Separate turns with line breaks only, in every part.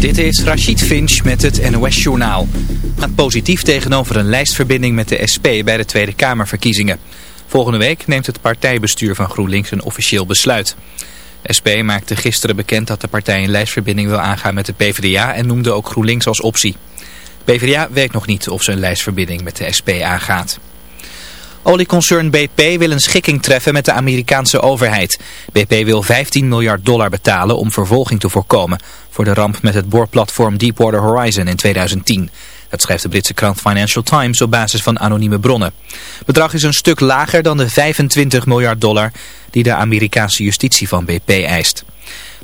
Dit is Rachid Finch met het NOS-journaal. Gaat positief tegenover een lijstverbinding met de SP bij de Tweede Kamerverkiezingen. Volgende week neemt het partijbestuur van GroenLinks een officieel besluit. SP maakte gisteren bekend dat de partij een lijstverbinding wil aangaan met de PvdA en noemde ook GroenLinks als optie. PvdA weet nog niet of ze een lijstverbinding met de SP aangaat. Olieconcern BP wil een schikking treffen met de Amerikaanse overheid. BP wil 15 miljard dollar betalen om vervolging te voorkomen voor de ramp met het boorplatform Deepwater Horizon in 2010. Dat schrijft de Britse krant Financial Times op basis van anonieme bronnen. Bedrag is een stuk lager dan de 25 miljard dollar die de Amerikaanse justitie van BP eist.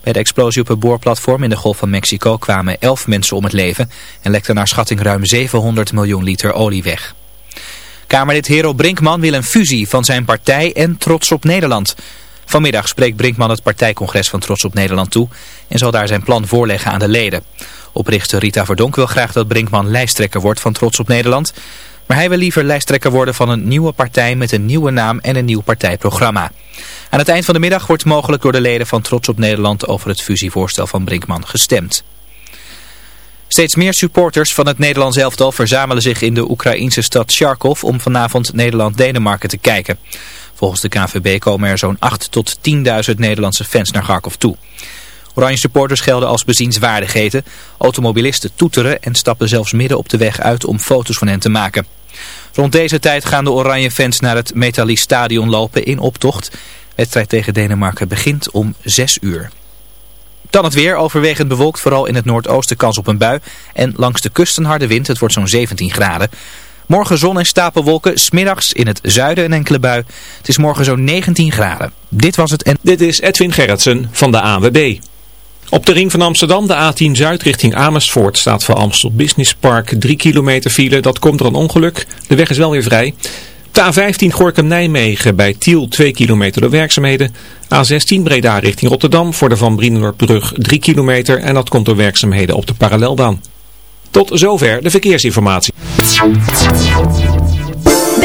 Bij de explosie op het boorplatform in de Golf van Mexico kwamen 11 mensen om het leven en lekte naar schatting ruim 700 miljoen liter olie weg. Kamerlid Hero Brinkman wil een fusie van zijn partij en Trots op Nederland. Vanmiddag spreekt Brinkman het partijcongres van Trots op Nederland toe en zal daar zijn plan voorleggen aan de leden. Oprichter Rita Verdonk wil graag dat Brinkman lijsttrekker wordt van Trots op Nederland. Maar hij wil liever lijsttrekker worden van een nieuwe partij met een nieuwe naam en een nieuw partijprogramma. Aan het eind van de middag wordt mogelijk door de leden van Trots op Nederland over het fusievoorstel van Brinkman gestemd. Steeds meer supporters van het Nederlands elftal verzamelen zich in de Oekraïnse stad Charkov om vanavond Nederland-Denemarken te kijken. Volgens de KVB komen er zo'n 8 tot 10.000 Nederlandse fans naar Kharkov toe. Oranje supporters gelden als bezienswaardigheden. Automobilisten toeteren en stappen zelfs midden op de weg uit om foto's van hen te maken. Rond deze tijd gaan de oranje fans naar het Metalli Stadion lopen in optocht. Wedstrijd tegen Denemarken begint om 6 uur. Dan het weer, overwegend bewolkt, vooral in het noordoosten kans op een bui. En langs de kust een harde wind, het wordt zo'n 17 graden. Morgen zon en stapelwolken, smiddags in het zuiden een enkele bui. Het is morgen zo'n 19 graden. Dit was het en...
Dit is Edwin Gerritsen van de AWB. Op de ring van Amsterdam, de A10 Zuid richting Amersfoort, staat voor Amstel Business Park 3 kilometer file. Dat komt door een ongeluk. De weg is wel weer vrij. De A15 Gorkum-Nijmegen bij Tiel 2 kilometer door werkzaamheden. A16 Breda richting Rotterdam voor de Van Brienenoordbrug 3 kilometer en dat komt door werkzaamheden op de parallelbaan. Tot zover de verkeersinformatie.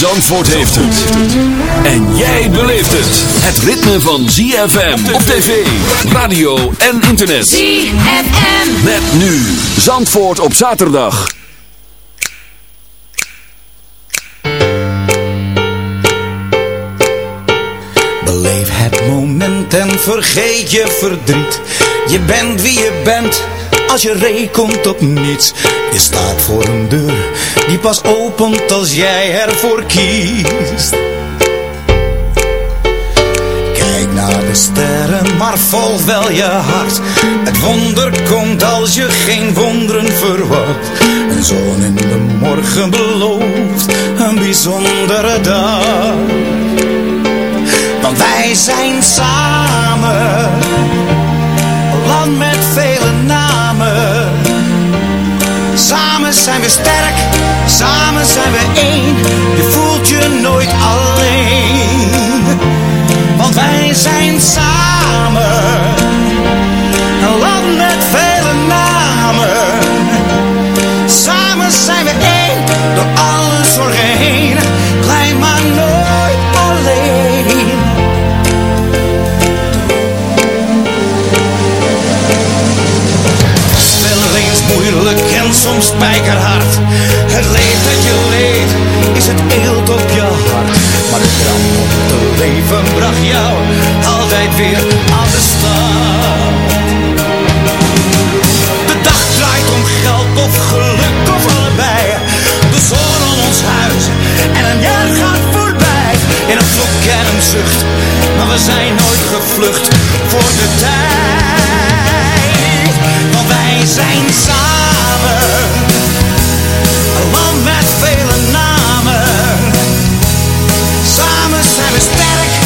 Zandvoort heeft het. En jij beleeft het. Het ritme van ZFM op tv, radio en internet.
ZFM.
Met nu Zandvoort op zaterdag.
Beleef het moment en vergeet je verdriet. Je bent wie je bent als je rekent op niets. Je staat voor een deur die pas opent als jij ervoor kiest. Kijk naar de sterren, maar volg wel je hart. Het wonder komt als je geen wonderen verwacht. Een zon in de morgen belooft een bijzondere dag. Want wij zijn samen, land met vele namen. Samen zijn we sterk, samen zijn we één. Je voelt je nooit alleen, want wij zijn samen. Soms spijkerhard. Het leed dat je leed, is het eelt op je hart. Maar de krant op het leven bracht jou altijd weer aan de start. De dag draait om geld of geluk of allebei. De zon om ons huis en een jaar gaat voorbij. In een vloek en een zucht, maar we zijn nooit gevlucht voor de tijd. Want wij zijn samen, Samen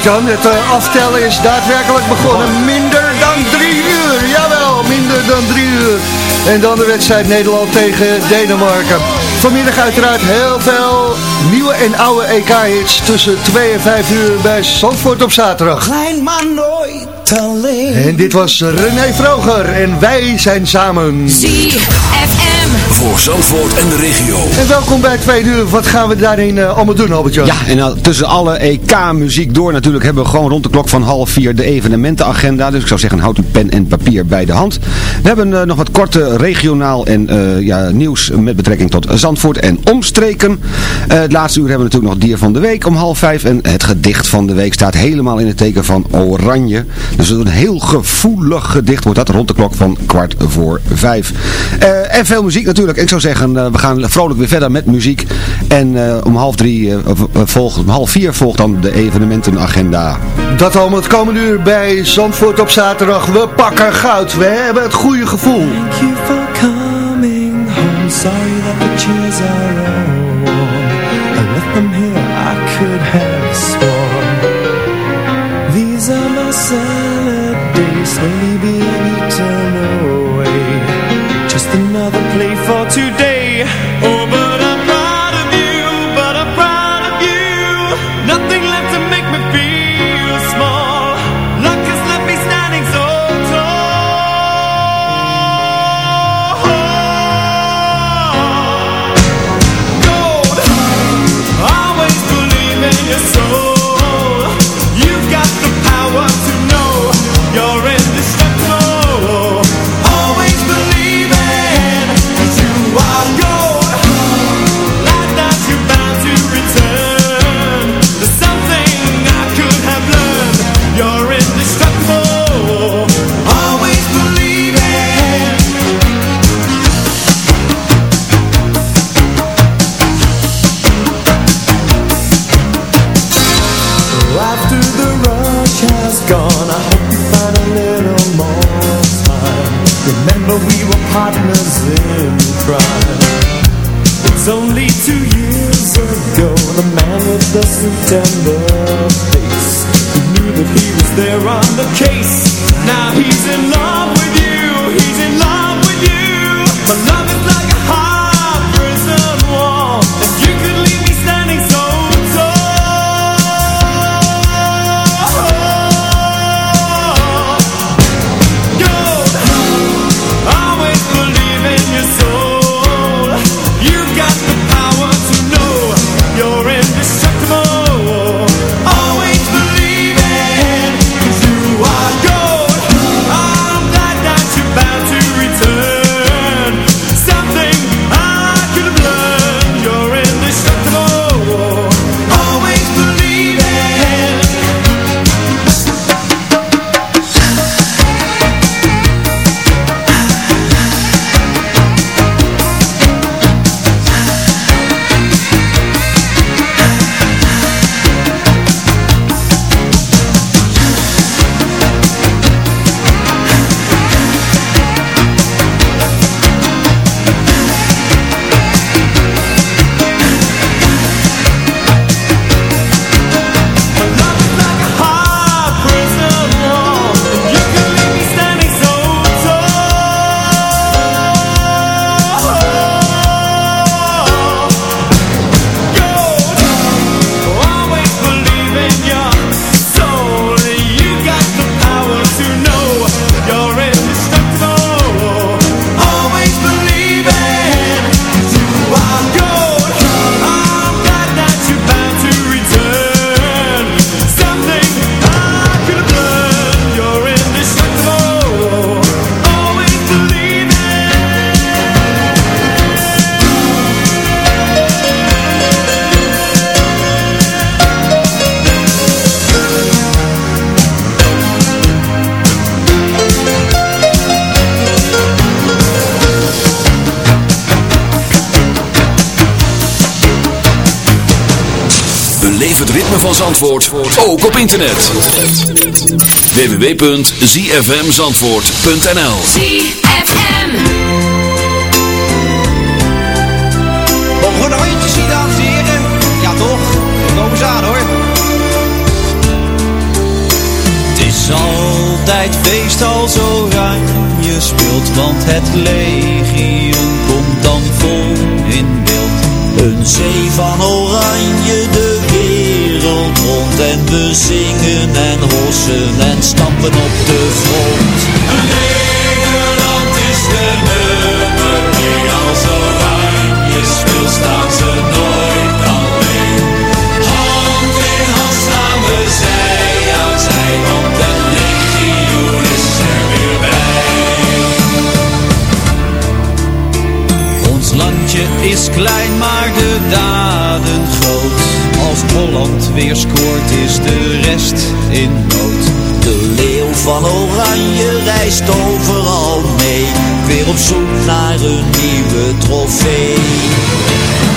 Albert-Jan, het eh, aftellen is daadwerkelijk begonnen. Minder dan drie uur, jawel, minder dan drie uur. En dan de wedstrijd Nederland tegen Denemarken. Vanmiddag uiteraard heel veel nieuwe en oude EK-hits tussen 2 en 5 uur bij Zandvoort op zaterdag.
Klein maar nooit alleen.
En dit was René Vroger en wij zijn samen.
ZFM.
Voor Zandvoort en de regio.
En welkom bij Tweede Uur. Wat gaan we daarin eh, allemaal doen, Albert-Jan?
Ja, en nou, tussen alle EK-muziek door natuurlijk hebben we gewoon rond de klok van half vier de evenementenagenda. Dus ik zou zeggen, houd een pen en papier bij de hand. We hebben eh, nog wat korte regionaal en eh, ja, nieuws met betrekking tot Zandvoort en omstreken. Eh, het laatste uur hebben we natuurlijk nog dier van de week om half vijf. En het gedicht van de week staat helemaal in het teken van oranje. Dus een heel gevoelig gedicht wordt dat rond de klok van kwart voor vijf. Eh, en veel muziek natuurlijk. Ik zou zeggen, eh, we gaan vrolijk weer verder met muziek. En eh, om half drie, eh, volgt, om half vier volgt dan de evenementenagenda.
Dat allemaal het komende uur bij Zandvoort op zaterdag. We pakken goud. We hebben het goede gevoel.
Thank you for coming home. Sorry that the chairs are all warm. I left them here, I could have sworn. These are my today. Oh,
Zandvoort, ook op internet. www.zfmzandvoort.nl
ZFM.
Mogen we nog eentje zien, dames en heren? Ja toch? Komen ze aan hoor. Het is altijd feest als oranje speelt, want het legioen komt dan vol in beeld. Een zee van we zingen en hossen en stampen op de grond. Nederland is de nummer één als oranje speelt staan ze nooit alleen. Hand in hand staan we zij aan zij, want het legioen is er weer bij. Ons landje is klein, maar de daden groot. Als Holland weer scoort, is de rest in nood. De leeuw van Oranje reist overal mee. Weer op zoek naar een nieuwe trofee.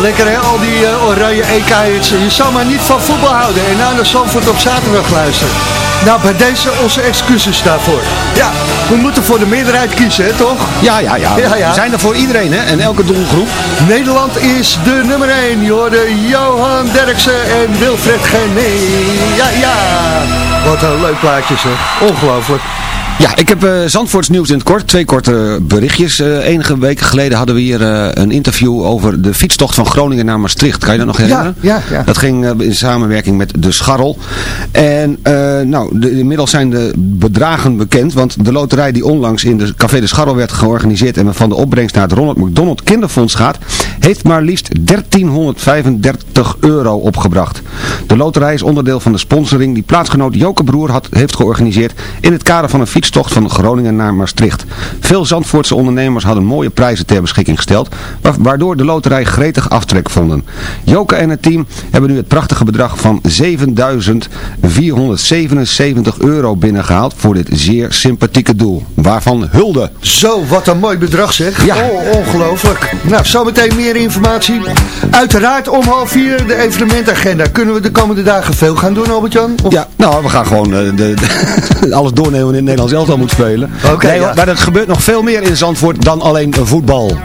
Lekker hè, al die eh, oranje EK-hits. Je zou maar niet van voetbal houden en naar de Zandvoort op zaterdag luisteren. Nou, bij deze onze excuses daarvoor. Ja, we moeten voor de meerderheid kiezen, hè, toch?
Ja, ja, ja.
Ja, ja.
We zijn er voor iedereen, hè? En elke doelgroep.
Nederland is de nummer 1. Je hoorde Johan Derksen en Wilfred Gené. Ja, ja. Wat een leuk plaatje zeg. Ongelooflijk.
Ja, ik heb eh Zandvoorts nieuws in het kort. Twee korte berichtjes. Eh, enige weken geleden hadden we hier eh, een interview over de fietstocht van Groningen naar Maastricht. Kan je dat nog herinneren?
Ja, ja, ja.
Dat ging in samenwerking met de Scharrel. En nou, de, inmiddels zijn de bedragen bekend. Want de loterij die onlangs in de Café de Scharrel werd georganiseerd... en van de opbrengst naar het Ronald McDonald Kinderfonds gaat... heeft maar liefst 1335 euro opgebracht. De loterij is onderdeel van de sponsoring die plaatsgenoot Joke Broer had, heeft georganiseerd... in het kader van een fietstocht van Groningen naar Maastricht. Veel Zandvoortse ondernemers hadden mooie prijzen ter beschikking gesteld... wa- waardoor de loterij gretig aftrek vonden. Joke en het team hebben nu het prachtige bedrag van 7.477 euro binnengehaald... voor dit zeer sympathieke doel. Waarvan hulde.
Zo, wat een mooi bedrag zeg.
Ja.
Oh, ongelooflijk. Nou, zometeen meer informatie. Uiteraard om half vier de evenementagenda. Kunnen we de komende dagen veel gaan doen, Albert-Jan? Of-
Ja, nou, we gaan gewoon eh, de, de- alles doornemen in het Nederlands elftal moet spelen.
Oké,
nee,
ja.
maar er gebeurt nog veel meer in Zandvoort dan alleen eh, voetbal.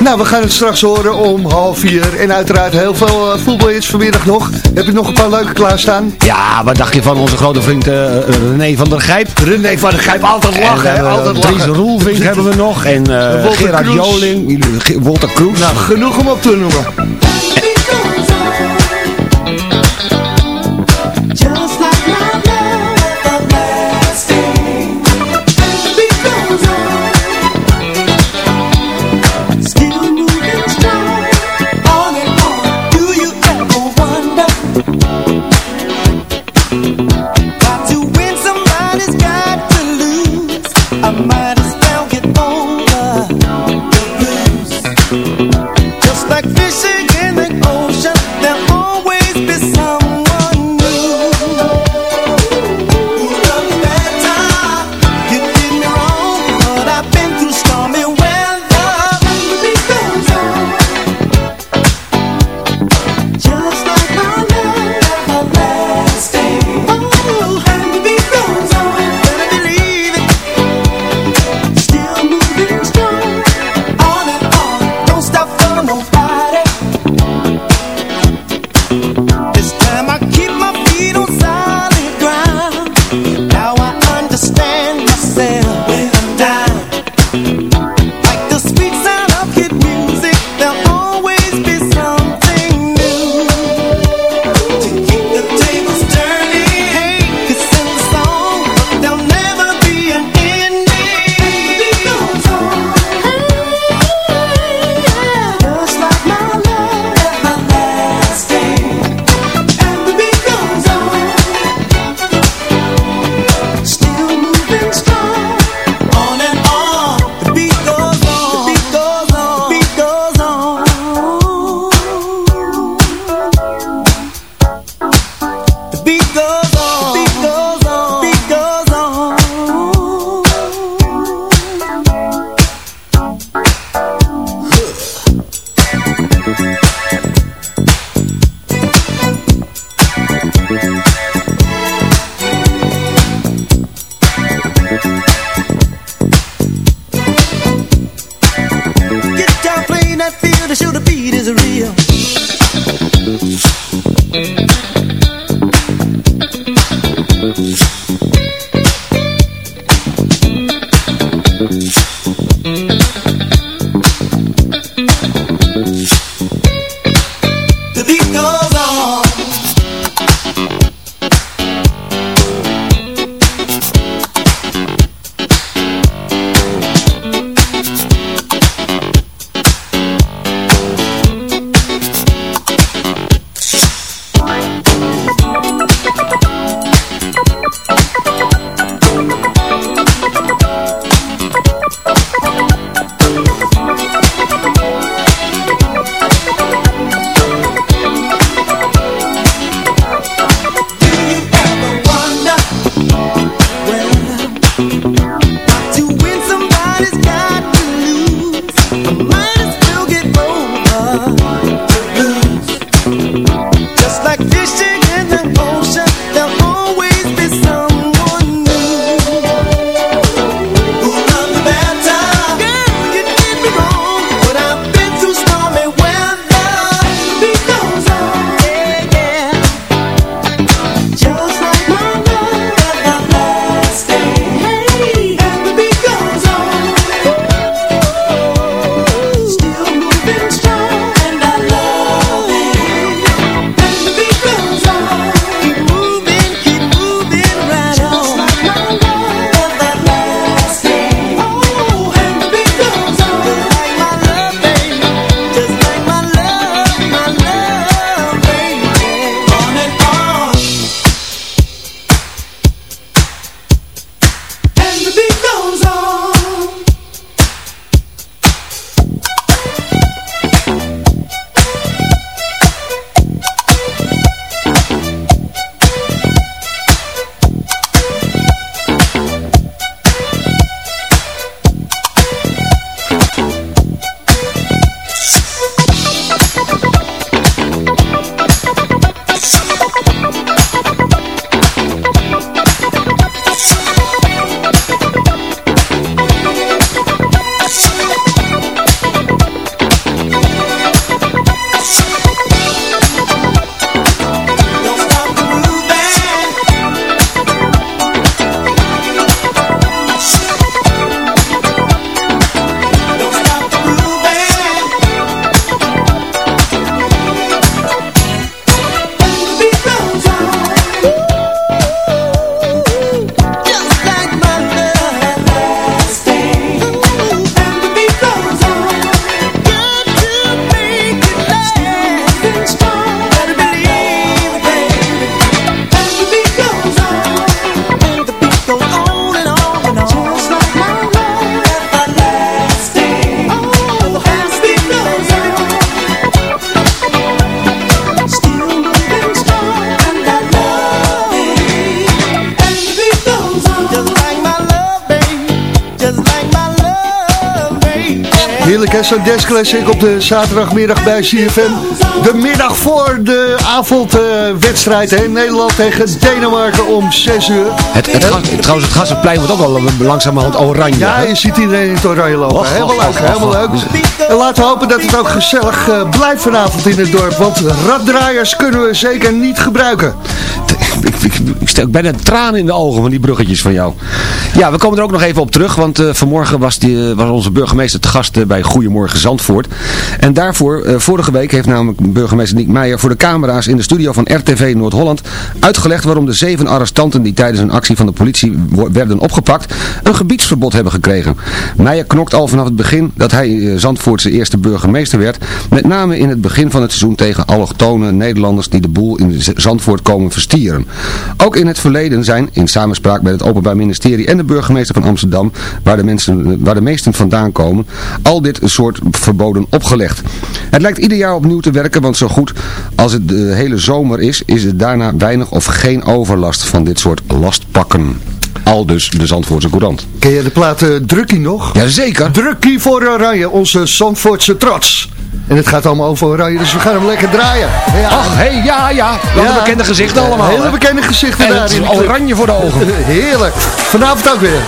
Nou, we gaan het straks horen om half vier. En uiteraard heel veel uh, voetbalhits vanmiddag nog. Heb je nog een paar leuke klaarstaan?
Ja, wat dacht je van onze grote vriend eh, René van der Gijp?
René van der Gijp, altijd lachen,
En hebben
Altijd
Dries
lachen.
Roelvink hebben we nog. En eh, Gerard
Kroes.
Joling, Walter Kroes.
Nou, genoeg om op te noemen. Classic op de zaterdagmiddag bij CFM. De middag voor de avondwedstrijd uh, in Nederland tegen Denemarken om 6 uur.
Het, het, gas, trouwens, het Gassenplein wordt ook al langzamerhand oranje.
Ja, je ziet iedereen in het oranje lopen. Och, helemaal leuk, helemaal leuk. En laten we hopen dat het ook gezellig uh, blijft vanavond in het dorp. Want raddraaiers kunnen we zeker niet gebruiken
ik, ik, ik stel bijna tranen in de ogen van die bruggetjes van jou. Ja, we komen er ook nog even op terug, want uh, vanmorgen was, die, uh, was onze burgemeester te gast uh, bij Goedemorgen Zandvoort. En daarvoor, vorige week heeft namelijk burgemeester Niek Meijer voor de camera's in de studio van RTV Noord-Holland uitgelegd waarom de zeven arrestanten die tijdens een actie van de politie werden opgepakt, een gebiedsverbod hebben gekregen. Meijer knokt al vanaf het begin dat hij Zandvoortse eerste burgemeester werd, met name in het begin van het seizoen tegen allochtone Nederlanders die de boel in Zandvoort komen verstieren. Ook in het verleden zijn, in samenspraak met het Openbaar Ministerie en de burgemeester van Amsterdam, waar de, mensen, waar de meesten vandaan komen, al dit soort verboden opgelegd. Het lijkt ieder jaar opnieuw te werken, want zo goed als het de hele zomer is, is er daarna weinig of geen overlast van dit soort lastpakken. Al dus de Zandvoortse Courant.
Ken je de plaat uh, Drukkie nog?
Jazeker.
Drukkie voor Oranje, onze Zandvoortse trots. En het gaat allemaal over oranje, dus we gaan hem lekker draaien.
Ja. Ach, hé, hey, ja, ja. Wat ja. bekende gezichten allemaal.
Hele bekende gezichten
en daarin. oranje voor de ogen.
Heerlijk. Vanavond ook weer.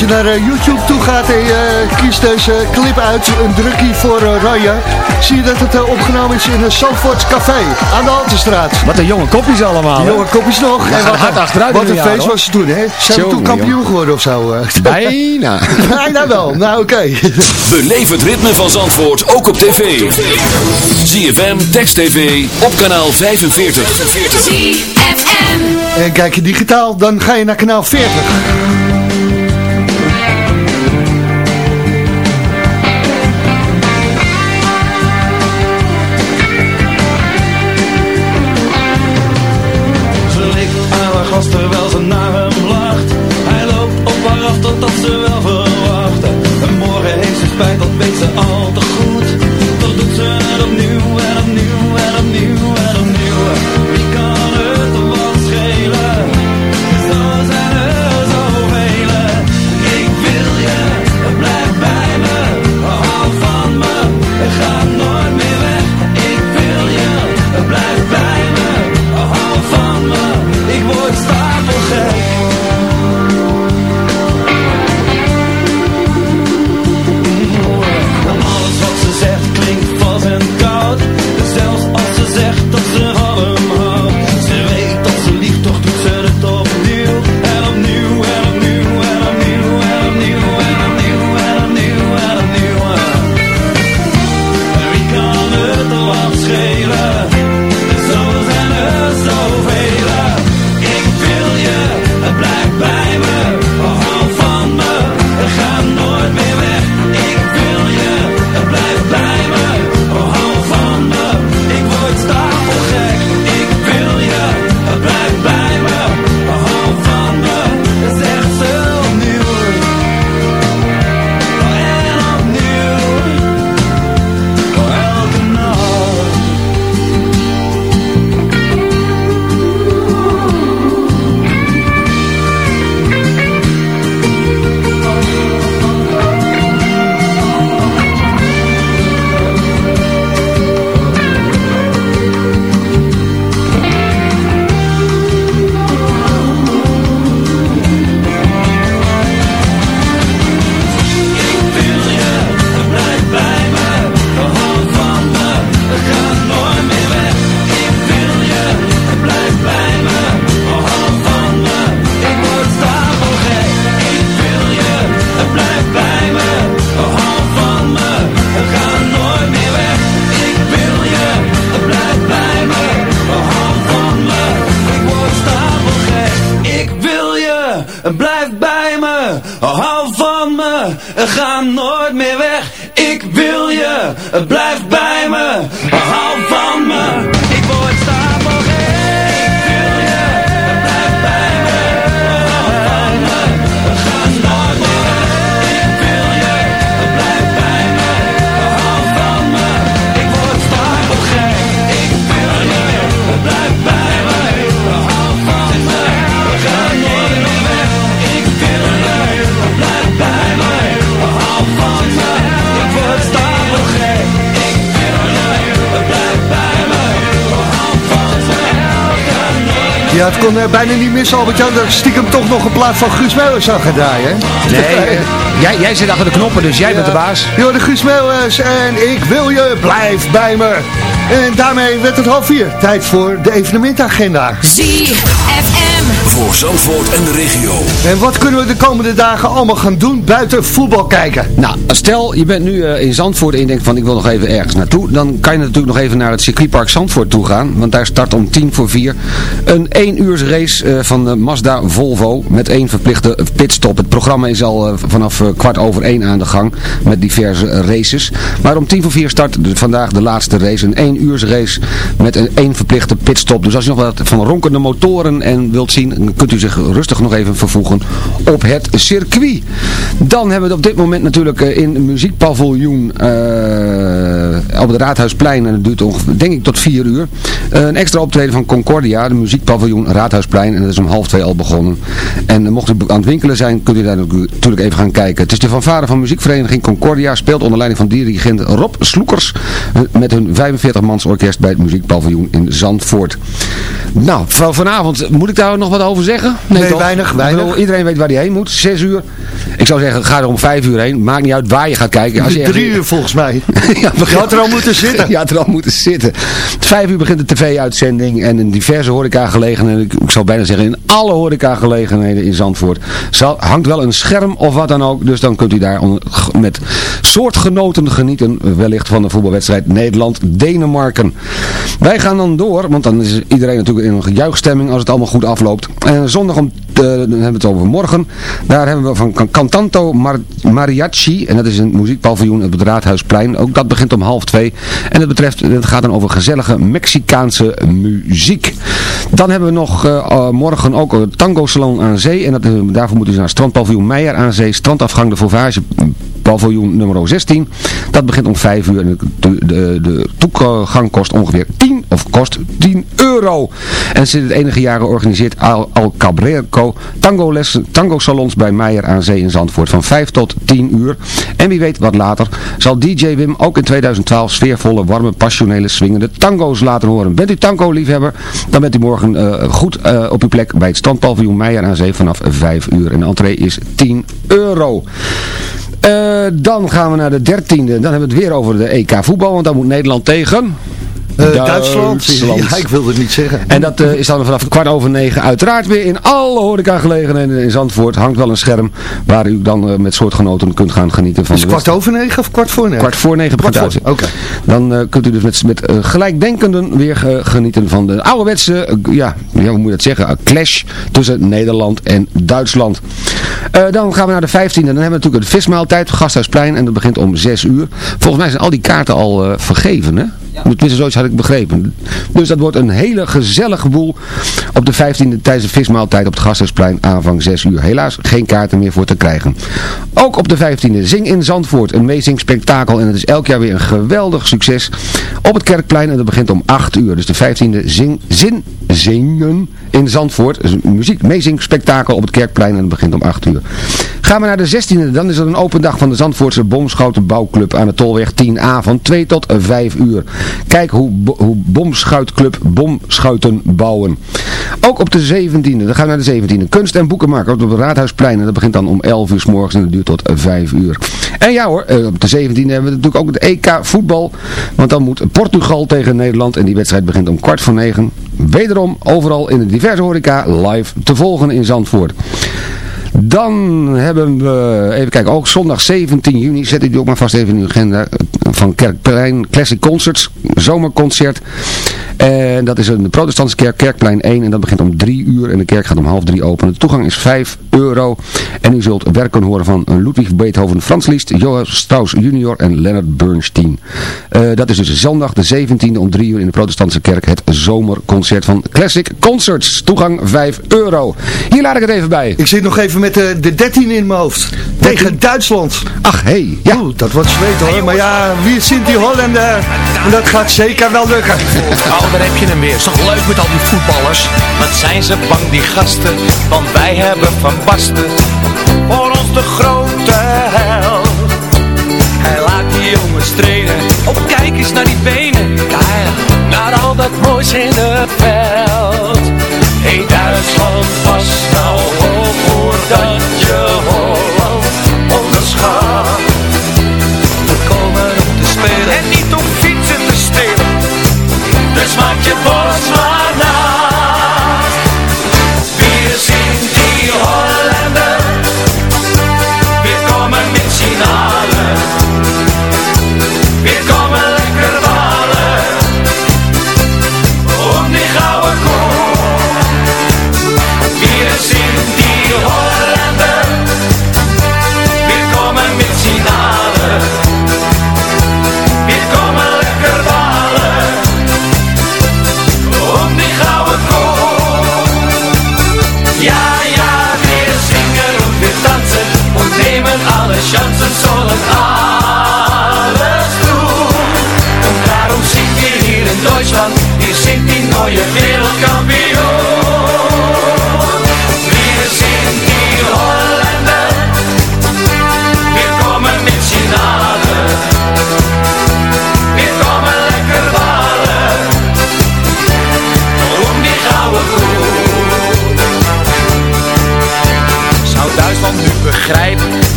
als je naar eh, YouTube toe gaat en je eh, kiest deze clip uit, een drukkie voor eh, Oranje, zie je dat het opgenomen is in een Zandvoort Café aan de Altenstraat.
Wat een jonge kopjes allemaal.
Jonge kopjes nog.
en
wat
hard achteruit
Wat een feest was ze toen, hè? Zijn we toen kampioen geworden of zo?
Bijna.
Bijna wel. Nou, oké.
Okay. Het ritme van Zandvoort ook op tv. ZFM, Text TV, op kanaal 45.
ZFM.
En kijk je digitaal, dan ga je naar kanaal 40.
Je, blijf
Ja, het kon eh, bijna niet missen, Albert-Jan, dat ik stiekem toch nog een plaat van Guus gaan draaien. hè?
Nee, eh, jij, jij zit achter de knoppen, dus jij bent de baas.
Yo, de Guus Meeuwis en ik wil je, blijf bij me. En daarmee werd het half vier. Tijd voor de evenementagenda.
ZFM.
Voor Zandvoort en de regio.
En wat kunnen we de komende dagen allemaal gaan doen buiten voetbal kijken?
Nou, stel je bent nu eh, in Zandvoort en je denkt van ik wil nog even ergens naartoe. Dan kan je natuurlijk nog even naar het circuitpark Zandvoort toe gaan. Want daar start om tien voor vier een 1 uurs race eh, van de Mazda Volvo met één verplichte pitstop. Het programma is al eh, vanaf eh, kwart over één aan de gang met diverse races. Maar om tien voor vier start vandaag de laatste race. Een 1 uurs race met een één verplichte pitstop. Dus als je nog wat van ronkende motoren en wilt zien, kunt u zich rustig nog even vervoegen op het circuit. Dan hebben we op dit moment natuurlijk eh, in muziekpaviljoen eh, op het Raadhuisplein. En het duurt ongeveer, denk ik, tot vier uur. Eh, een extra optreden van Concordia, de muziekpaviljoen Raadhuisplein. En dat is om half twee al begonnen. En mocht u aan het winkelen zijn, kunt u daar natuurlijk even gaan kijken. Het is de fanfare van muziekvereniging Concordia. Speelt onder leiding van dirigent Rob Sloekers. Met hun 45-mans orkest bij het muziekpaviljoen in Zandvoort. Nou, van vanavond moet ik daar nog wat over zeggen?
Nee,
toch?
weinig, weinig.
bedoel, iedereen weet waar hij heen moet. Zes uur. Ik zou zeggen, ga er om vijf uur heen. Maakt niet uit waar je gaat kijken. Als je
Drie uur volgens mij.
ja,
Je had er al moeten zitten.
Je had er al moeten zitten. Vijf uur begint de tv-uitzending en in diverse horecagelegenheden, ik, ik zou bijna zeggen in alle horecagelegenheden in Zandvoort, zal, hangt wel een scherm of wat dan ook. Dus dan kunt u daar met soortgenoten genieten, wellicht van de voetbalwedstrijd Nederland-Denemarken. Wij gaan dan door, want dan is iedereen natuurlijk in een juichstemming als het goed afloopt. En zondag om, eh, dan hebben we het over morgen, daar hebben we van Can- Cantanto Mar- Mariachi, en dat is een muziekpaviljoen op het Raadhuisplein. Ook dat begint om half twee. En het, betreft, het gaat dan over gezellige Mexicaanse muziek. Dan hebben we nog eh, eh, morgen ook een tango salon aan zee. En dat, daarvoor moeten ze naar strandpaviljoen Meijer aan zee. Strandafgang de Fauvage paviljoen nummer 16. Dat begint om 5 uur en de, de, de toegang kost ongeveer 10 of kost 10 euro. En sinds het enige jaren organiseert Al, Al tango, les, tango salons bij Meijer aan Zee in Zandvoort van 5 tot 10 uur. En wie weet wat later zal DJ Wim ook in 2012 sfeervolle, warme, passionele, swingende tango's laten horen. Bent u tango liefhebber, dan bent u morgen eh, goed eh, op uw plek bij het standpaviljoen Meijer aan Zee vanaf 5 uur. En de entree is 10 euro. Eh, dan gaan we naar de dertiende. Dan hebben we het weer over de EK voetbal. Want dan moet Nederland tegen...
Eh, Duitsland. Ja, ik wilde het niet zeggen.
En dat eh, is dan vanaf kwart over negen uiteraard weer in alle horecagelegenheden in Zandvoort. Hangt wel een scherm waar u dan eh, met soortgenoten kunt gaan genieten van
Is het kwart over negen of kwart voor negen?
Kwart voor negen begint
Kwart
het
voor- Oké.
Dan kunt u dus met, met gelijkdenkenden weer genieten van de ouderwetse, ja, ja, hoe moet je dat zeggen, clash tussen Nederland en Duitsland. Dan gaan we naar de 15e. Dan hebben we natuurlijk de vismaaltijd, Gasthuisplein. En dat begint om 6 uur. Volgens mij zijn al die kaarten al vergeven, hè? Tenminste, zoiets had ik begrepen. Dus dat wordt een hele gezellige boel op de 15e tijdens de vismaaltijd op het Gasthuisplein aanvang 6 uur. Helaas geen kaarten meer voor te krijgen. Ook op de 15e Zing in Zandvoort, een meezing spektakel en het is elk jaar weer een geweldig succes op het Kerkplein en dat begint om 8 uur. Dus de 15e Zing, Zin, Zingen in Zandvoort, dus muziek, meezing spektakel op het Kerkplein en dat begint om 8 uur. Gaan we naar de 16e, dan is er een open dag van de Zandvoortse Bomschouten Bouwclub aan de Tolweg 10A van 2 tot 5 uur. Kijk hoe, hoe Bomschuitclub bomschuiten bouwen. Ook op de 17e, dan gaan we naar de 17e. Kunst- en boekenmarkt op het Raadhuisplein. En dat begint dan om 11 uur s morgens en dat duurt tot 5 uur. En ja hoor, eh, op de 17e hebben we natuurlijk ook het EK voetbal. Want dan moet Portugal tegen Nederland. En die wedstrijd begint om kwart voor negen. Wederom overal in de diverse horeca live te volgen in Zandvoort. Dan hebben we, even kijken, ook zondag 17 juni, zet u die ook maar vast even in uw agenda, van Kerkplein Classic Concerts, zomerconcert. En dat is in de protestantse kerk, Kerkplein 1, en dat begint om 3 uur en de kerk gaat om half 3 open. De toegang is 5 euro en u zult werken horen van Ludwig Beethoven, Frans Liszt, Johann Strauss junior en Leonard Bernstein. Eh, dat is dus zondag de 17e om 3 uur in de protestantse kerk, het zomerconcert van Classic Concerts. Toegang 5 euro. Hier laat ik het even bij.
Ik zit nog even met de, de 13 in mijn hoofd. Tegen Duitsland.
Ach, hé. Hey, ja.
Oeh, dat wordt zweet hoor. Maar ja, wie sint die Hollander? En dat gaat zeker wel lukken.
Oh, daar heb je hem weer. Is toch leuk met al die voetballers? Wat zijn ze bang, die gasten? Want wij hebben Van Basten voor ons de grote hel. Hij laat die jongens trainen. Oh, kijk eens naar die benen. Kijk, naar al dat moois in het veld. Hey Duitsland, pas nou voordat je Holland onderschat. We komen om te spelen en niet om fietsen te stelen. Dus maak je borst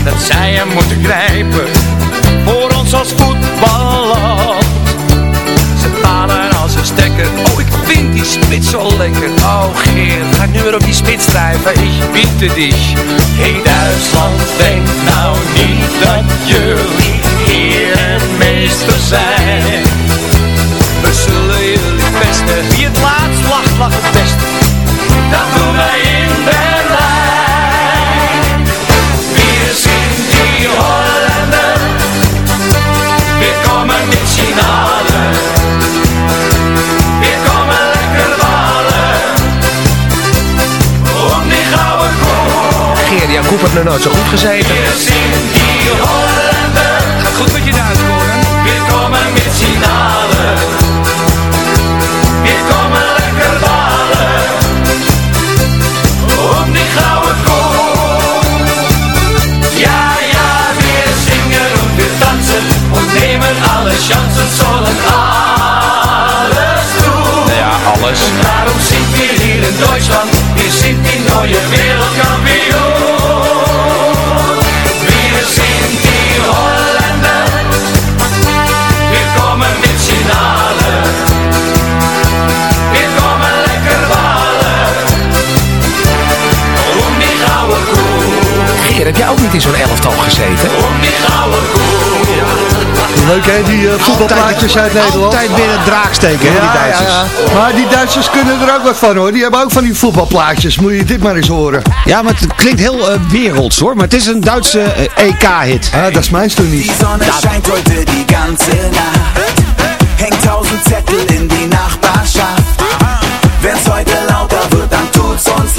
dat zij hem moeten grijpen voor ons als voetballand? Ze palen als een stekker, oh ik vind die spits zo lekker. Oh Geert, ga nu weer op die spits drijven, ik bied dich. Hey Duitsland, denk nou niet dat jullie
Heeft nog nooit zo goed gezeten.
Wir sind die Holländer.
Gaat goed met je Duits, Gordon.
Wir kommen mit Signale. Wir kommen lekker ballen. Um die gouden kool. Ja, ja, wir singen und wir tanzen und nehmen alle Chancen, sollen alles tun.
Ja, alles.
Darum sind wir hier in Deutschland, wir sind die neue Weltkampion.
Heb jij ook niet in zo'n elftal gezeten?
Leuk hè, die uh, voetbalplaatjes uit Nederland.
Altijd binnen het draak steken, hè, die
Ja,
Duitsers.
ja, ja. Maar die Duitsers kunnen er ook wat van hoor. Die hebben ook van die voetbalplaatjes. Moet je dit maar eens horen.
Ja, maar het klinkt heel eh, werelds hoor. Maar het is een Duitse eh, EK-hit.
Ah, dat is mijn stuk niet.
Die Sonne scheint heute die ganze Nacht. Hängt tausend Zettel in die Nachbarschaft. Wenn's heute lauter wird, dann tut's uns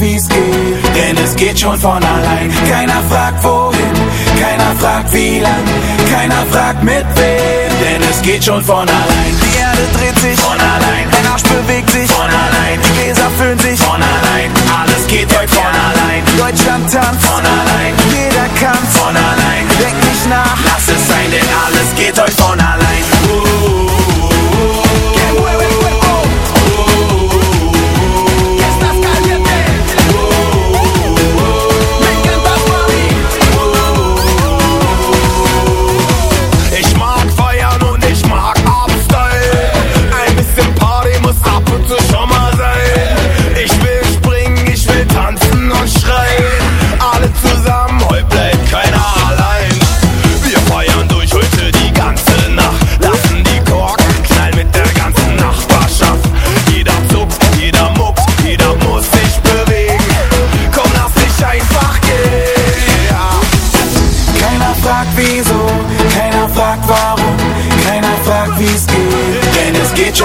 wie's geht, denn es geht schon von allein. Keiner fragt wohin, keiner fragt wie lang, keiner fragt mit wem, denn es geht schon von allein. Die Erde dreht sich. Von allein, der Arsch bewegt sich. Von allein, die Gläser füllen sich. Von allein, alles geht heute von allein. Deutschland tanzt. Von allein, jeder kann's von allein. Denk nicht nach, lass es sein, denn alles geht heute von allein.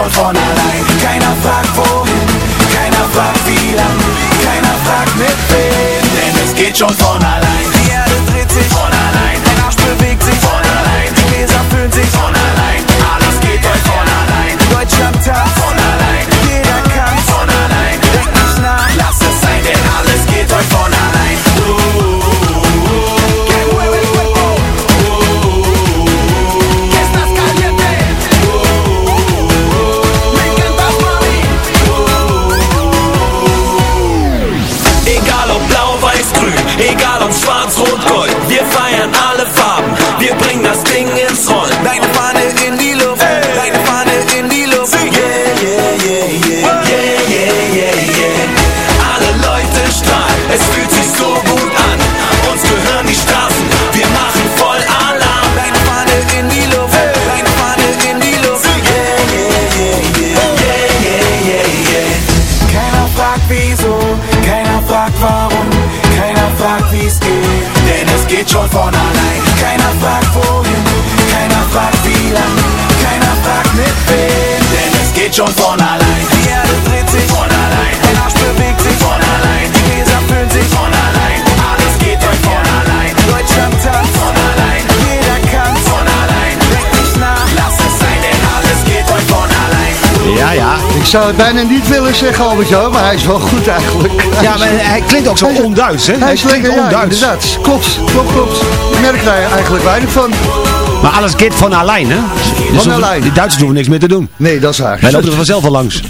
von
vornherein.
Keiner fragt wohin, keiner fragt wie lang, keiner fragt mit wem, denn es geht schon von allein.
Zou het bijna niet willen zeggen, Albert-Jan, maar hij is wel goed eigenlijk.
Ja, maar hij klinkt ook zo onduits, hè?
Hij is
klinkt
lekker, ja,
onduits.
inderdaad. Klopt, klopt, klopt. Ik merk daar eigenlijk weinig van.
Maar alles gaat van alleen, hè? Dus
Van
hoeven-
alleen.
Die Duitsers hoeven niks meer te doen.
Nee, dat is waar.
Wij lopen er vanzelf al langs.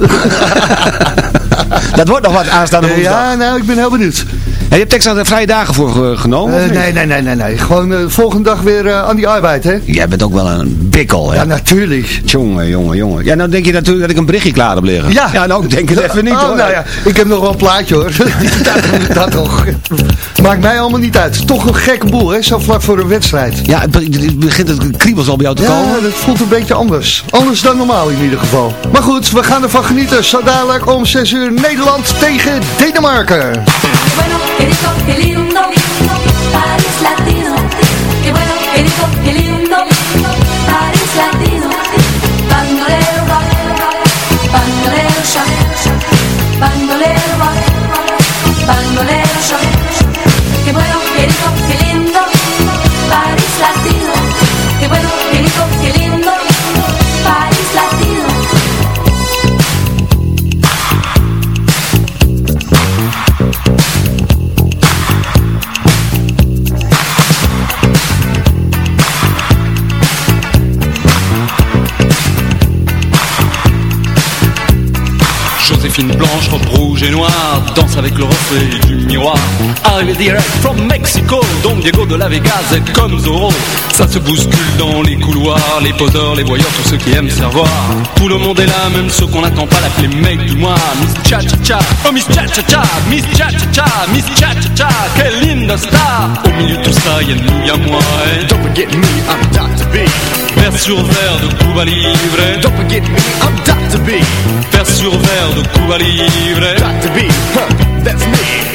dat wordt nog wat aanstaande woensdag.
Ja, nou, ik ben heel benieuwd.
En je hebt extra de vrije dagen voor eh, genomen?
Eh, nee, nee, nee, nee, nee. Gewoon eh, volgende dag weer eh, aan die arbeid, hè?
Jij bent ook wel een bikkel, hè?
Ja, natuurlijk.
Jongen, jongen, jongen. Ja, nou denk je natuurlijk dat ik een berichtje klaar heb liggen.
Ja.
Ja, nou denk het even niet,
oh,
hoor.
Nou ja, ik heb nog wel een plaatje, hoor. dat, dat toch. Maakt mij allemaal niet uit. Toch een gekke boel, hè? Zo vlak voor een wedstrijd.
Ja, het be- het begint het kriebels al bij jou te
Ja,
komen.
dat voelt een beetje anders. Anders dan normaal in ieder geval. Maar goed, we gaan ervan genieten. Zo dadelijk om 6 uur Nederland tegen Denemarken.
Qué rico, qué
Rouge et noire, danse avec le reflet du miroir. Arrivé direct from Mexico, Don Diego de la Vegas est comme Zorro. Ça se bouscule dans les couloirs, les poseurs, les voyeurs, tous ceux qui aiment savoir. Tout le monde est là, même ceux qu'on n'attend pas, l'appeler mec du mois. Miss Cha Cha Cha, oh Miss Cha Cha Cha, Miss Cha Cha Cha, Miss Cha Cha Cha, quelle linda star. Au milieu de tout ça, y'a nous, y'a moi. Et don't forget me, I'm Dr. B. Verre sur verre de Cuba Libre. Don't forget me, I'm Dr. B. Verre sur verre de Cuba Libre. Dr. B, huh, that's me.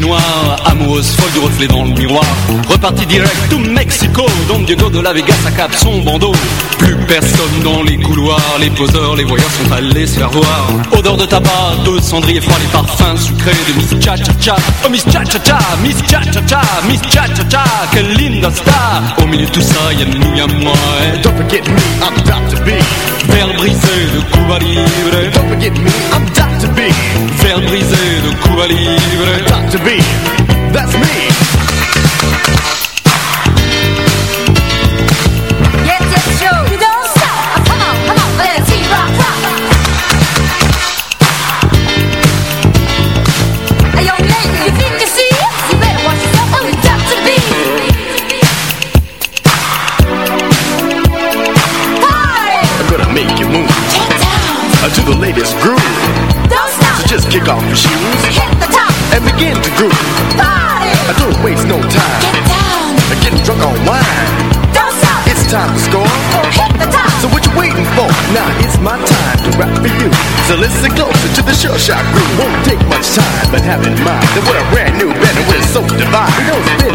Noir, amoureuse folle du reflet dans le miroir. Reparti direct to Mexico, Don Diego de la Vega s'accap son bandeau. Plus personne dans les couloirs, les poseurs, les voyeurs sont allés se faire voir. Odeur de tabac, de cendrier froid, les parfums sucrés de Miss Cha Cha Cha. Oh Miss Cha Cha Cha, Miss Cha Cha Cha, Miss Cha Cha Cha, quelle linda star. Au milieu de tout ça, y'a nous, y'a moi. Et don't forget me, I'm Dr. B. Verre brisé de Cuba Libre. Don't forget me, I'm Dr. B. Verre brisé de Cuba Libre. Dr. B, that's me.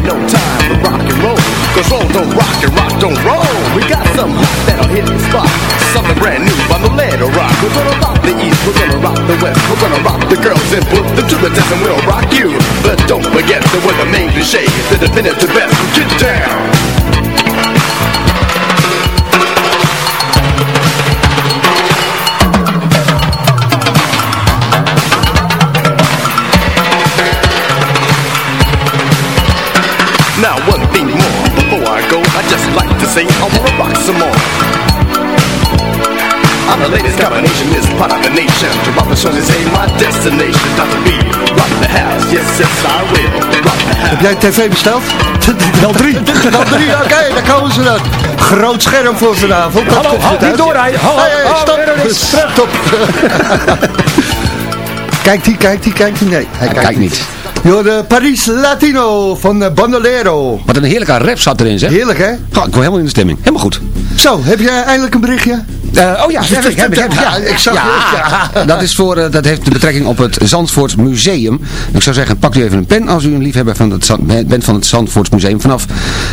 No time for rock and roll. Cause roll don't rock and rock don't roll. We got some hot that'll hit the spot. Something brand new on the lead or rock. We're gonna rock the east, we're gonna rock the west. We're gonna rock the girls and put them to the test and we'll rock you. But don't forget that we're the main shade, the definitive best. Get down. Like to say I wanna rock some more. I'm the latest combination, is part of the nation. To rock the show is ain't my destination. Dr. B, rock the house, yes, yes, I will. Rock the house.
Heb jij tv besteld? Wel drie. Wel drie, oké, daar komen ze dan. Groot scherm voor vanavond. Dat
Hallo,
komt
hallo, niet
uit.
doorrijden. Hallo,
Hey, hey,
hallo,
stop. Stop. Kijkt die, kijkt die, kijkt die? Nee, hij,
kijkt niet.
De Paris Latino van eh, Bandolero.
Wat een heerlijke rap zat erin, zeg.
Heerlijk, hè?
Ga, ik kom helemaal in de stemming. Helemaal goed.
Zo, heb jij eindelijk een berichtje?
Eh, oh ja, heb ik, heb ik, heb ik.
Ja, ik zag
ja,
het,
Dat, is voor, eh, dat heeft de betrekking op het Zandvoort Museum. Ik zou zeggen, pak u even een pen als u een liefhebber van het, bent van het Zandvoort Museum. Vanaf,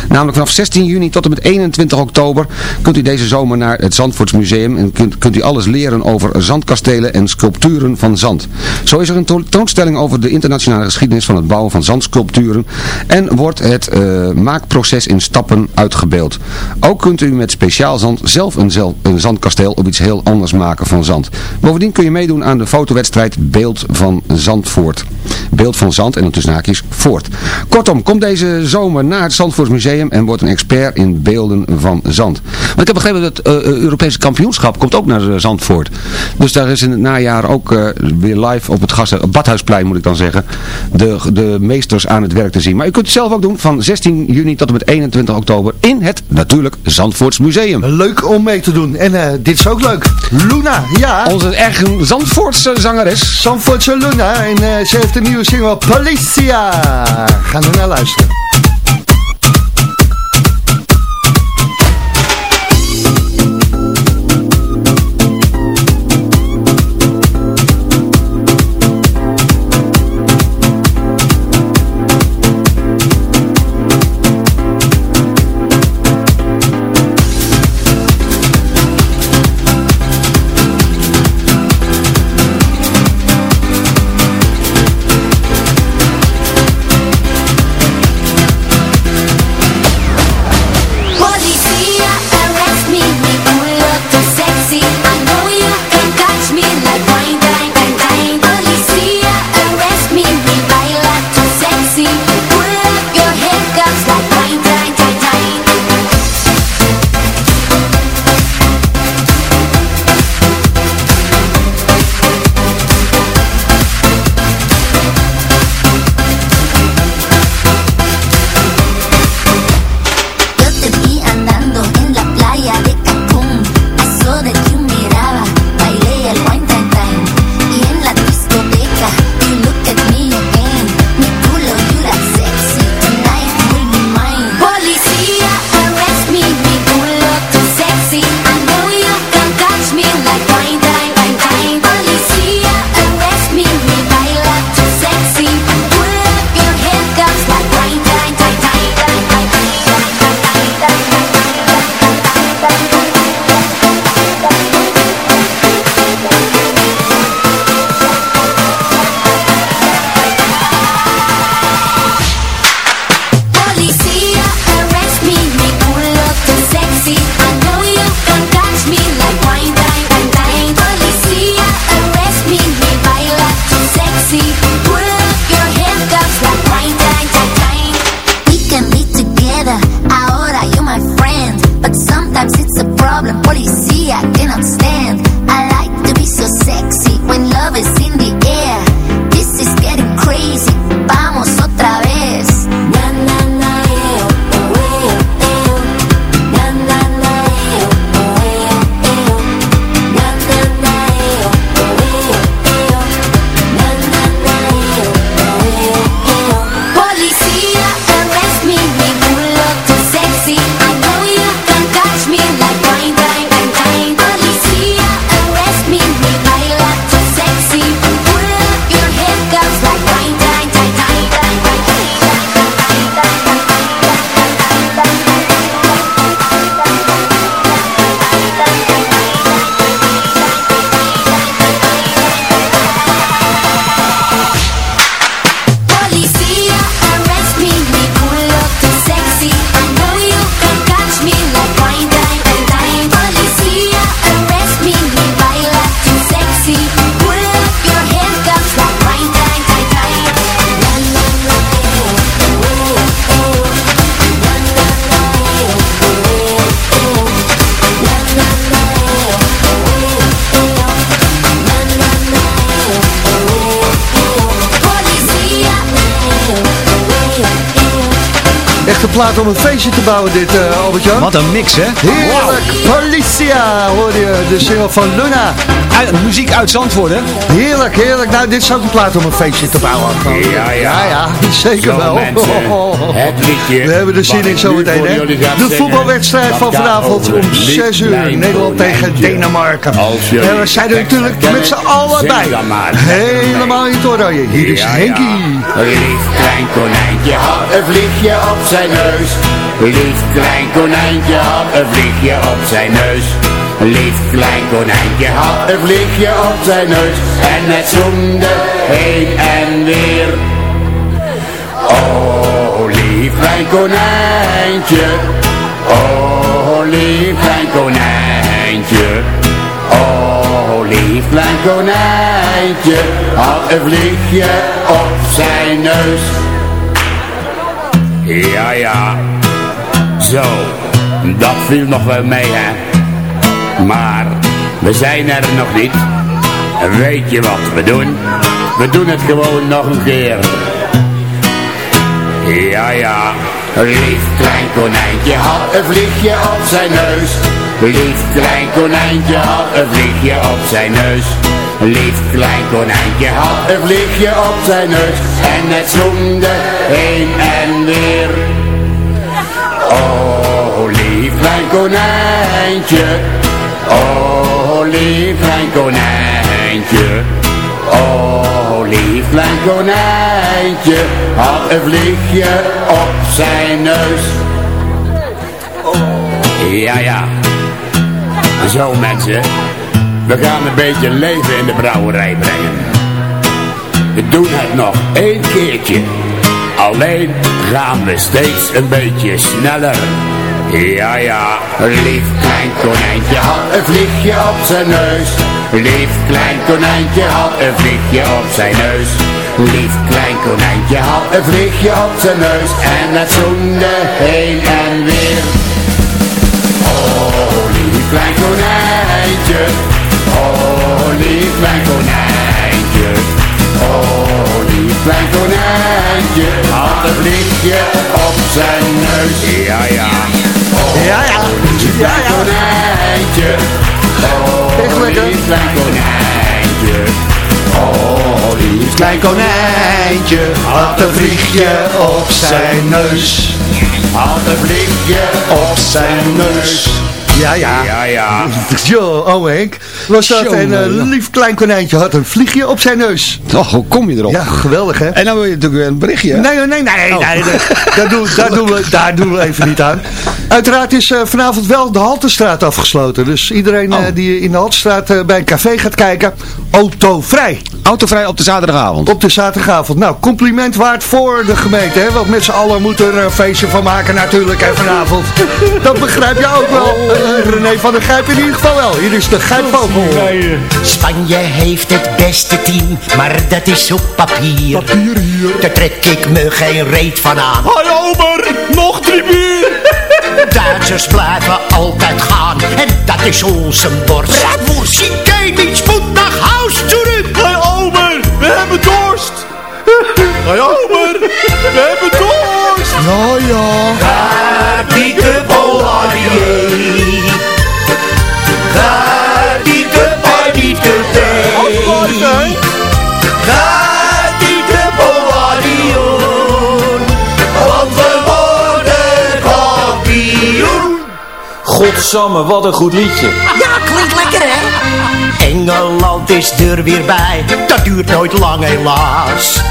namelijk vanaf 16 juni tot en met 21 oktober kunt u deze zomer naar het Zandvoorts Museum en kunt, kunt u alles leren over zandkastelen en sculpturen van zand. Zo is er een tentoonstelling over de internationale geschiedenis van het bouwen van zandsculpturen en wordt het eh, maakproces in stappen uitgebeeld. Ook kunt u met speciaal zand zelf een, zel- een zandkasteel of iets heel anders maken van zand. Bovendien kun je meedoen aan de fotowedstrijd Beeld van Zandvoort. Beeld van Zand en dan tussen haakjes Voort. Kortom, kom deze zomer naar het Zandvoorts Museum en word een expert in beelden van zand. Want ik heb begrepen dat het eh, Europese kampioenschap komt ook naar eh, Zandvoort. Dus daar is in het najaar ook eh, weer live op het gasten, op Badhuisplein moet ik dan zeggen, de, de meesters aan het werk te zien. Maar u kunt het zelf ook doen van 16 juni tot en met 21 oktober in het natuurlijk Zandvoorts Museum.
Leuk om mee te doen. En eh, dit is ook leuk. Luna, ja.
Onze eigen Zandvoortse zangeres.
Zandvoortse Luna. En eh, ze heeft een nieuwe single, Policia. Gaan we naar luisteren. Een plaat om een feestje te bouwen dit, uh, Albert-Jan.
Wat een mix, hè?
Heerlijk. Policia, hoor je, de single van Luna.
Uit, muziek uit Zandvoort, hè?
Heerlijk, heerlijk. Nou, dit is ook een plaat om een feestje te bouwen.
Ja, ja.
Ja, ja, zeker
Zo,
wel.
mensen, het liedje
We hebben er zin in zometeen, hè? De voetbalwedstrijd van vanavond om
een
6 uur. Nederland tegen. Denemarken. En we zijn er natuurlijk met z'n allen bij.
dan maar.
Helemaal in het oranje. Hier is Henkie.
Lief klein konijntje had een vliegje op zijn neus. Lief klein konijntje had een vliegje op zijn neus. Lief klein konijntje had een vliegje op zijn neus. En het zoemde heen en weer. Oh, lief klein konijntje. Oh, lief klein konijntje. Oh, lief klein konijntje. Had een vliegje op zijn neus. Ja, ja. Zo, dat viel nog wel mee, hè. Maar, we zijn er nog niet. Weet je wat we doen? We doen het gewoon nog een keer. Ja, ja. Lief klein konijntje had een vliegje op zijn neus. Lief klein konijntje had een vliegje op zijn neus. Lief klein konijntje had een vliegje op zijn neus. En het zoemde heen en weer. Oh, lief klein konijntje. Oh, lief klein konijntje. Oh, lief klein konijntje. Had een vliegje op zijn neus. Ja, ja. Zo mensen. We gaan een beetje leven in de brouwerij brengen. We doen het nog één keertje. Alleen gaan we steeds een beetje sneller. Ja, ja, lief klein konijntje had een vliegje op zijn neus. Lief klein konijntje had een vliegje op zijn neus. Lief klein konijntje had een vliegje op zijn neus. En het zoende heen en weer. Oh, lief klein konijntje. Oh, lief klein konijntje. Oh, lief klein konijntje. Had een vliegje op zijn neus. Ja, ja. Oh,
Ja, ja.
lief klein konijntje. Oh, lief klein konijntje. Oh, lief
Klein konijntje had een vliegje op zijn neus.
Had een vliegje
Op zijn neus. Ja, ja.
Ja, ja.
Jo, oh. Was dat een eh, lief klein konijntje had een vliegje op zijn neus.
Och, hoe kom je erop?
Ja, geweldig hè?
En dan wil je natuurlijk weer een berichtje. hè?
Nee, nee, nee, nee,
Oh.
nee, dat- daar, doen, daar, doen we, daar doen we even niet aan. Uiteraard is eh, vanavond wel de Haltestraat afgesloten. Dus iedereen
Oh.
eh, die in de Haltestraat bij een café gaat kijken, autovrij.
Autovrij op de zaterdagavond.
Op de zaterdagavond. Nou, compliment waard voor de gemeente, hè? Want met z'n allen moeten er een feestje van maken natuurlijk, hè, vanavond. Dat begrijp je ook wel. Eh, René van der Gijp in ieder geval wel. Hier is de Gijpvogel.
Spanje heeft het beste team, maar dat is op papier. Daar trek ik me geen reet van aan.
Hoi Ober, nog drie bier.
Duitsers blijven altijd gaan en dat is onze borst. Bratwurst.
Ja, ja.
Gaat die de Boladier. Gaat die de Boladier. Gaat die de Boladier. Want we worden kampioen.
Godsamme, wat een goed liedje.
Ja, klinkt lekker hè? Engeland is er weer bij, dat duurt nooit lang helaas.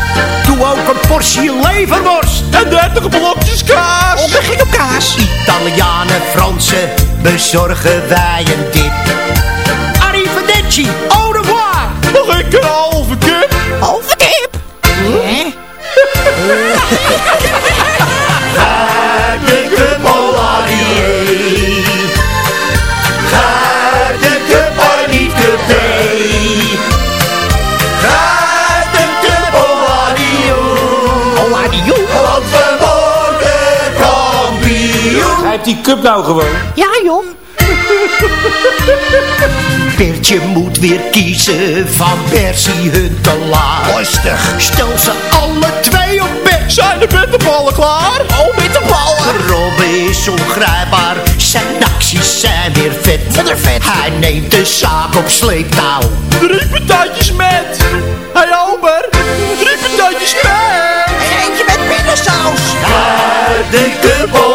Ook een portie leverworst.
En 30 blokjes kaas.
Op de gek op kaas. Italianen, Fransen, bezorgen wij een dip. Arrivederci, au revoir.
Nog een keer halve kip.
Halve kip. Hè?
die cup nou gewoon.
Ja, joh. Bertje moet weer kiezen van Persie Huntelaar. Lustig. Stel ze alle twee op bed.
Zijn de bitterballen klaar?
Oh, bitterballen.
Rob is ongrijpbaar, zijn acties zijn weer vet. Hij neemt de zaak op sleeptouw.
Drie patatjes met. Hey Ober, drie patatjes met.
Eentje met pindasaus.
Uit de Uit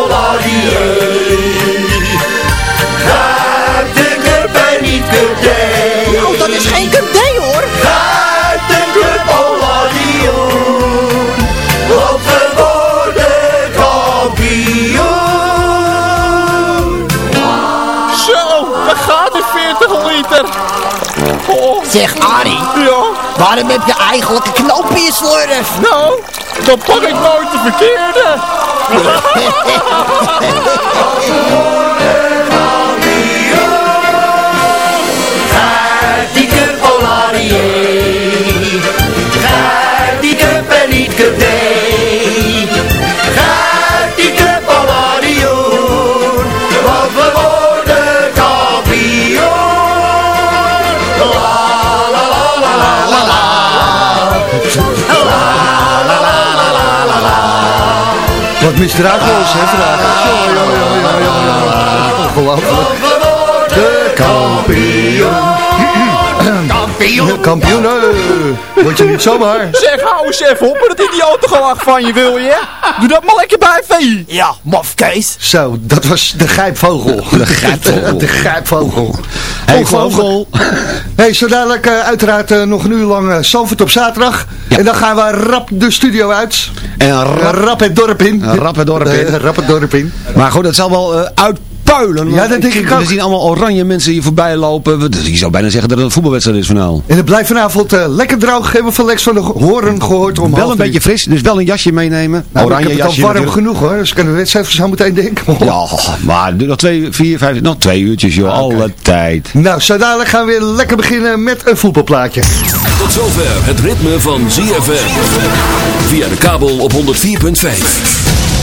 Oh. Zeg Arie,
Ja?
waarom heb je eigenlijk een knoop in je slurf?
Nou, dan pak ik nooit de verkeerde.
Uit die cup Uit die cup en niet cup
Wat misdraagloos, hè, vandaag. Ongelooflijk. De kampioen.
Kampioen.
Kampioen, eh. Word je niet zomaar.
Zeg, hou eens even op met dat idiote gelach van je, wil je? Doe dat maar lekker bij, vee.
Ja, mafkees.
Zo, dat was de grijpvogel.
De grijpvogel.
De grijpvogel.
Hey, vogel.
Hey, zo dadelijk eh, uiteraard eh, nog een uur lang uh, op zaterdag. En dan gaan we rap de studio uit.
En
Rap,
rap,
het dorp in.
rap het dorp in.
Rap het dorp in.
Maar goed, dat zal wel eh, uitpuilen.
Ja,
want
dat denk ik
We
ook.
zien allemaal oranje mensen hier voorbij lopen. Je zou bijna zeggen dat het een voetbalwedstrijd is vanavond.
En het blijft vanavond eh, lekker droog. Hebben we van Lex van de Horen gehoord om
Wel een beetje fris, dus wel een jasje meenemen.
Nou,
oranje
ik heb het
jasje
al warm
natuurlijk.
genoeg hoor. Dus ik kan de wedstrijd zo meteen denken.
Ja, maar nog twee, vier, vijf, nog twee uurtjes joh, alle tijd.
Nou, zo dadelijk gaan we weer lekker beginnen met een voetbalplaatje.
Tot zover het ritme van ZFM. Via de kabel op 104.5.